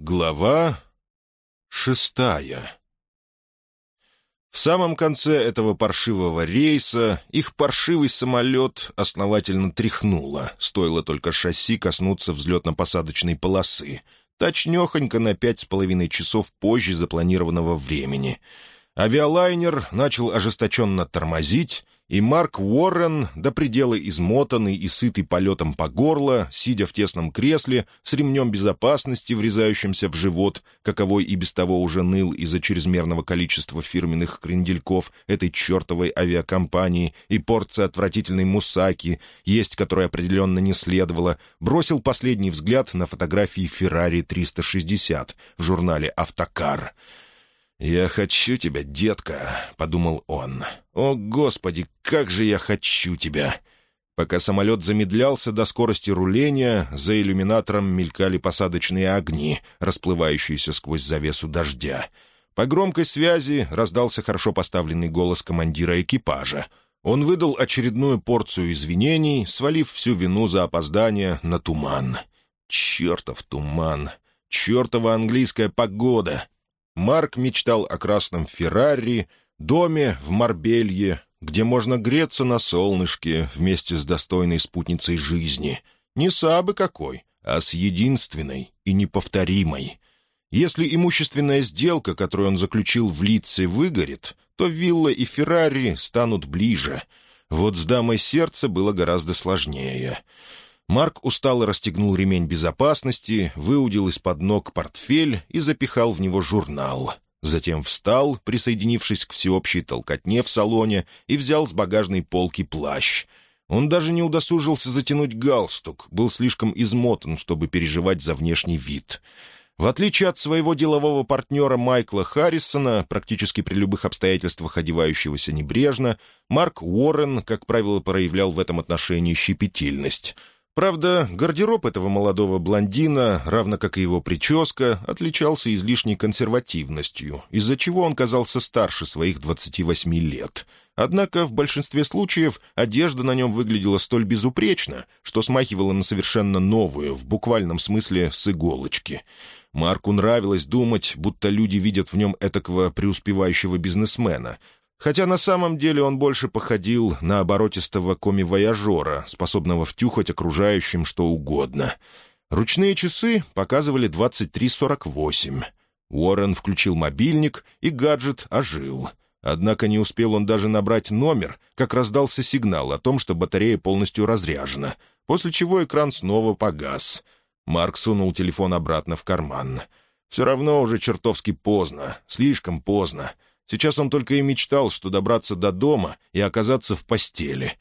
Глава шестая. В самом конце этого паршивого рейса их паршивый самолет основательно тряхнуло, стоило только шасси коснуться взлетно-посадочной полосы, точнехонько на пять с половиной часов позже запланированного времени. Авиалайнер начал ожесточенно тормозить, и Марк Уоррен, до предела измотанный и сытый полетом по горло, сидя в тесном кресле, с ремнем безопасности, врезающимся в живот, каковой и без того уже ныл из-за чрезмерного количества фирменных крендельков этой чертовой авиакомпании и порции отвратительной мусаки, есть которой определенно не следовало, бросил последний взгляд на фотографии «Феррари 360» в журнале «Автокар». «Я хочу тебя, детка», — подумал он. «О, Господи, как же я хочу тебя!» Пока самолет замедлялся до скорости руления, за иллюминатором мелькали посадочные огни, расплывающиеся сквозь завесу дождя. По громкой связи раздался хорошо поставленный голос командира экипажа. Он выдал очередную порцию извинений, свалив всю вину за опоздание на туман. «Чертов туман! Чертова английская погода! Марк мечтал о красном Феррари, доме в Марбелье, где можно греться на солнышке вместе с достойной спутницей жизни. Не сабы какой, а с единственной и неповторимой. Если имущественная сделка, которую он заключил в лице, выгорит, то вилла и Феррари станут ближе. Вот с дамой сердца было гораздо сложнее. Марк устало расстегнул ремень безопасности, выудил из-под ног портфель и запихал в него журнал. Затем встал, присоединившись к всеобщей толкотне в салоне, и взял с багажной полки плащ. Он даже не удосужился затянуть галстук, был слишком измотан, чтобы переживать за внешний вид. В отличие от своего делового партнера Майкла Харрисона, практически при любых обстоятельствах одевающегося небрежно, Марк Уоррен, как правило, проявлял в этом отношении щепетильность — Правда, гардероб этого молодого блондина, равно как и его прическа, отличался излишней консервативностью, из-за чего он казался старше своих 28 лет. Однако в большинстве случаев одежда на нем выглядела столь безупречно, что смахивала на совершенно новую, в буквальном смысле с иголочки. Марку нравилось думать, будто люди видят в нем этакого преуспевающего бизнесмена, хотя на самом деле он больше походил на оборотистого коми-вояжера, способного втюхать окружающим что угодно. Ручные часы показывали 23.48. Уоррен включил мобильник, и гаджет ожил. Однако не успел он даже набрать номер, как раздался сигнал о том, что батарея полностью разряжена, после чего экран снова погас. Марк сунул телефон обратно в карман. «Все равно уже чертовски поздно, слишком поздно». Сейчас он только и мечтал, что добраться до дома и оказаться в постели.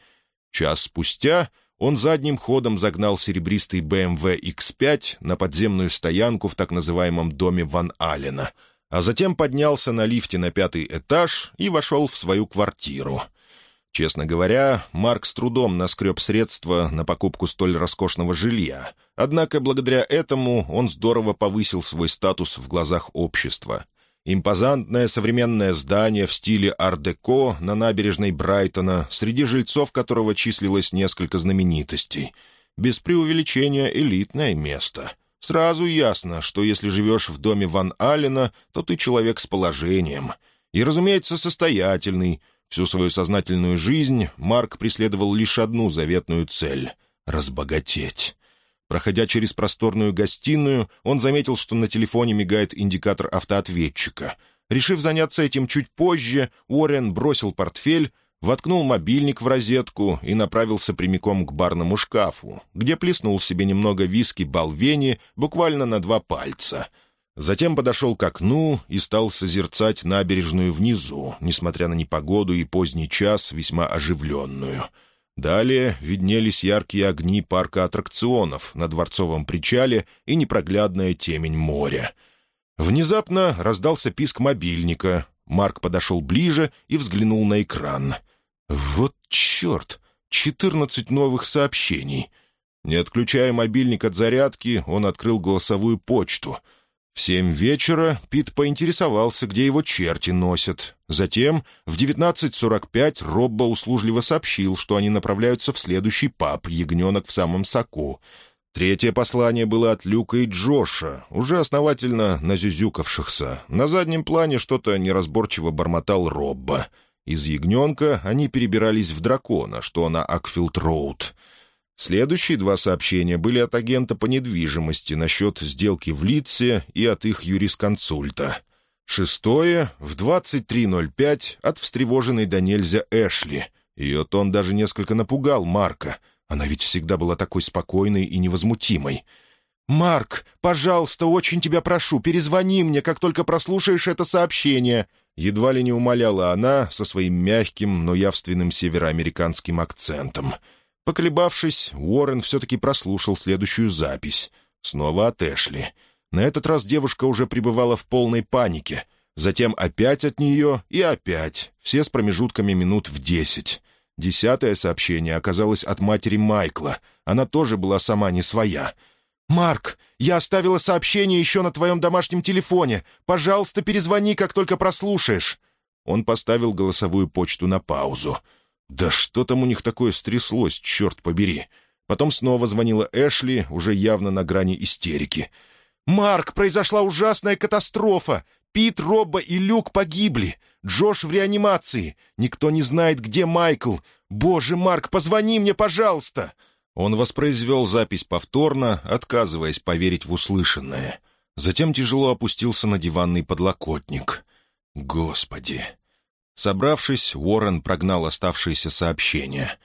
Час спустя он задним ходом загнал серебристый BMW X5 на подземную стоянку в так называемом доме Ван Аллена, а затем поднялся на лифте на пятый этаж и вошел в свою квартиру. Честно говоря, Марк с трудом наскреб средства на покупку столь роскошного жилья, однако благодаря этому он здорово повысил свой статус в глазах общества — Импозантное современное здание в стиле ар-деко на набережной Брайтона, среди жильцов которого числилось несколько знаменитостей. Без преувеличения элитное место. Сразу ясно, что если живешь в доме Ван Аллена, то ты человек с положением. И, разумеется, состоятельный. Всю свою сознательную жизнь Марк преследовал лишь одну заветную цель — разбогатеть. Проходя через просторную гостиную, он заметил, что на телефоне мигает индикатор автоответчика. Решив заняться этим чуть позже, Уоррен бросил портфель, воткнул мобильник в розетку и направился прямиком к барному шкафу, где плеснул себе немного виски Балвени буквально на два пальца. Затем подошел к окну и стал созерцать набережную внизу, несмотря на непогоду и поздний час, весьма оживленную — Далее виднелись яркие огни парка аттракционов на Дворцовом причале и непроглядная темень моря. Внезапно раздался писк мобильника. Марк подошел ближе и взглянул на экран. «Вот черт! Четырнадцать новых сообщений!» Не отключая мобильник от зарядки, он открыл голосовую почту — семь вечера Пит поинтересовался, где его черти носят. Затем в 19.45 Робба услужливо сообщил, что они направляются в следующий паб «Ягненок в самом соку». Третье послание было от Люка и Джоша, уже основательно назюзюкавшихся. На заднем плане что-то неразборчиво бормотал Робба. Из ягненка они перебирались в дракона, что на Акфилд-Роуд. Следующие два сообщения были от агента по недвижимости насчет сделки в Лидсе и от их юрисконсульта. Шестое — в 23.05 от встревоженной донельзя Эшли. Ее тон даже несколько напугал Марка. Она ведь всегда была такой спокойной и невозмутимой. «Марк, пожалуйста, очень тебя прошу, перезвони мне, как только прослушаешь это сообщение», едва ли не умоляла она со своим мягким, но явственным североамериканским акцентом. Поколебавшись, Уоррен все-таки прослушал следующую запись. Снова от Эшли. На этот раз девушка уже пребывала в полной панике. Затем опять от нее и опять, все с промежутками минут в десять. Десятое сообщение оказалось от матери Майкла. Она тоже была сама не своя. «Марк, я оставила сообщение еще на твоем домашнем телефоне. Пожалуйста, перезвони, как только прослушаешь». Он поставил голосовую почту на паузу. «Да что там у них такое стряслось, черт побери!» Потом снова звонила Эшли, уже явно на грани истерики. «Марк, произошла ужасная катастрофа! Пит, Робба и Люк погибли. Джош в реанимации. Никто не знает, где Майкл. Боже, Марк, позвони мне, пожалуйста!» Он воспроизвел запись повторно, отказываясь поверить в услышанное. Затем тяжело опустился на диванный подлокотник. «Господи!» Собравшись, Уоррен прогнал оставшиеся сообщения.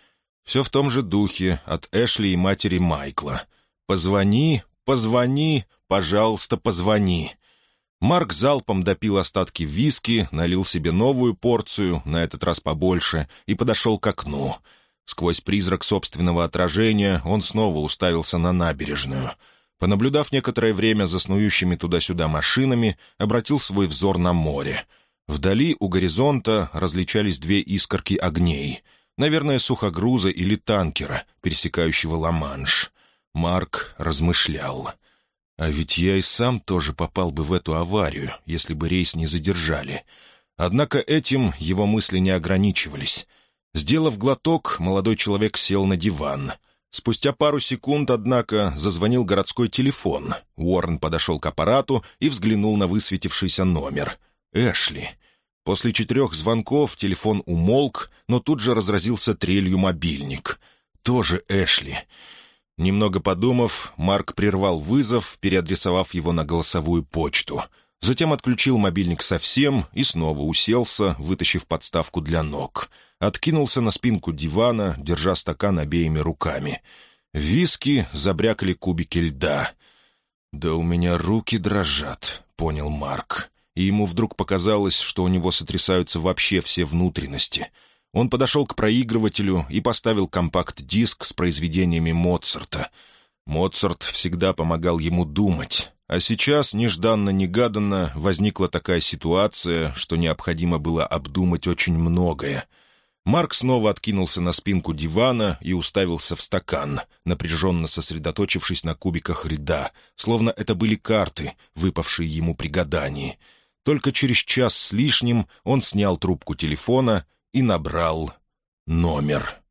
Все в том же духе от Эшли и матери Майкла. «Позвони, позвони, пожалуйста, позвони». Марк залпом допил остатки виски, налил себе новую порцию, на этот раз побольше, и подошел к окну. Сквозь призрак собственного отражения он снова уставился на набережную. Понаблюдав некоторое время за снующими туда-сюда машинами, обратил свой взор на море. Вдали у горизонта различались две искорки огней. Наверное, сухогруза или танкера, пересекающего Ла-Манш. Марк размышлял — а ведь я и сам тоже попал бы в эту аварию, если бы рейс не задержали. Однако этим его мысли не ограничивались. Сделав глоток, молодой человек сел на диван. Спустя пару секунд, однако, зазвонил городской телефон. Уоррен подошел к аппарату и взглянул на высветившийся номер. «Эшли». После четырех звонков телефон умолк, но тут же разразился трелью мобильник. «Тоже Эшли». Немного подумав, Марк прервал вызов, переадресовав его на голосовую почту. Затем отключил мобильник совсем и снова уселся, вытащив подставку для ног. Откинулся на спинку дивана, держа стакан обеими руками. Виски забрякали кубики льда. «Да у меня руки дрожат», — понял Марк. И ему вдруг показалось, что у него сотрясаются вообще все внутренности — он подошел к проигрывателю и поставил компакт-диск с произведениями Моцарта. Моцарт всегда помогал ему думать, а сейчас, нежданно-негаданно, возникла такая ситуация, что необходимо было обдумать очень многое. Марк снова откинулся на спинку дивана и уставился в стакан, напряженно сосредоточившись на кубиках льда, словно это были карты, выпавшие ему при гадании. Только через час с лишним он снял трубку телефона и набрал номер.